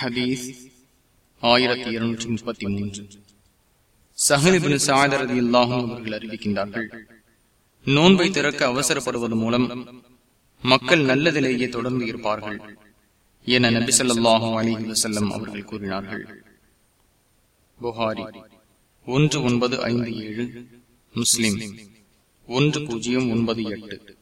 ஹதீஸ் ஆயிரத்தி இருநூற்றி முப்பத்தி மூன்று. சஹனிபின் சாதரதி இல்லாகும் அவர்கள் அறிவிக்கின்றார்கள் நோன்பை திறக்க அவசரப்படுவது மூலம் மக்கள் நல்லதிலேயே தொடர்ந்து இருப்பார்கள் என நபி சொல்லாஹும் அலிஹி வசல்லம் அவர்கள் கூறினார்கள். புகாரி ஒன்று ஒன்பது ஐந்து ஏழு முஸ்லிம் ஒன்று பூஜ்ஜியம் ஒன்பது எட்டு.